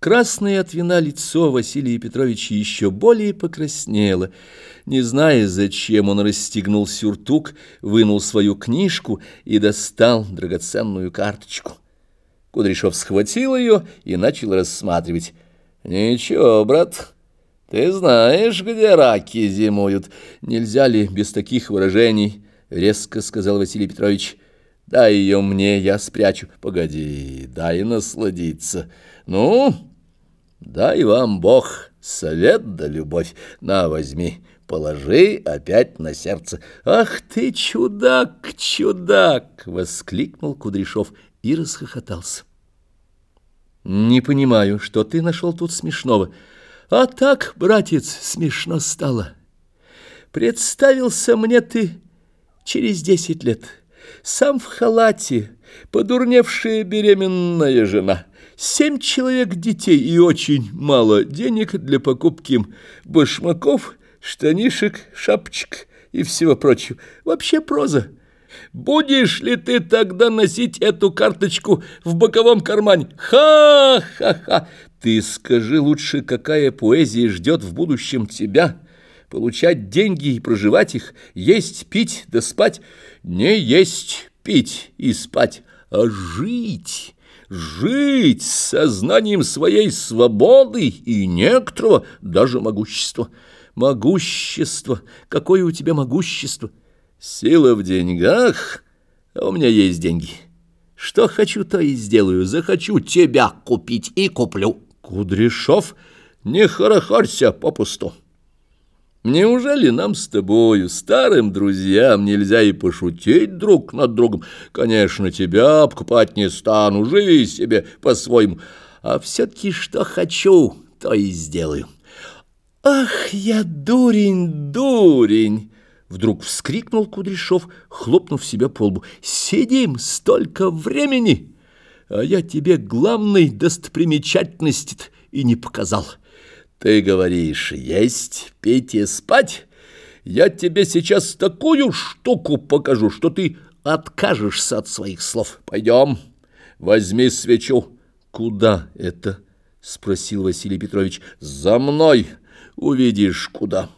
Красное от вина лицо Василия Петровича еще более покраснело. Не зная, зачем, он расстегнул сюртук, вынул свою книжку и достал драгоценную карточку. Кудряшов схватил ее и начал рассматривать. «Ничего, брат, ты знаешь, где раки зимуют. Нельзя ли без таких выражений?» — резко сказал Василий Петрович. «Дай ее мне, я спрячу. Погоди, дай насладиться. Ну...» Дай вам Бог совет да любовь. На, возьми, положи опять на сердце. Ах ты, чудак, чудак! — воскликнул Кудряшов и расхохотался. Не понимаю, что ты нашел тут смешного. А так, братец, смешно стало. Представился мне ты через десять лет. Сам в халате, подурневшая беременная жена — Семь человек детей и очень мало денег для покупки башмаков, штанишек, шапочек и всего прочего. Вообще проза. Будешь ли ты тогда носить эту карточку в боковом кармане? Ха-ха-ха! Ты скажи лучше, какая поэзия ждет в будущем тебя? Получать деньги и проживать их, есть, пить да спать? Не есть, пить и спать, а жить» жить с сознанием своей свободы и некоторого даже могущества. Могущество! Какое у тебя могущество? Сила в деньгах, а у меня есть деньги. Что хочу, то и сделаю. Захочу тебя купить и куплю. Кудряшов, не хорохорься попусту. Неужели нам с тобою, старым друзьям, нельзя и пошутить друг над другом? Конечно, тебя обкупать не стану, живи себе по-своему. А все-таки что хочу, то и сделаю. Ах, я дурень, дурень! Вдруг вскрикнул Кудряшов, хлопнув себя по лбу. Сидим столько времени, а я тебе главной достопримечательности и не показал. Ты говоришь, есть, пить и спать? Я тебе сейчас такую штуку покажу, что ты откажешься от своих слов. Пойдем, возьми свечу. Куда это? Спросил Василий Петрович. За мной увидишь, куда.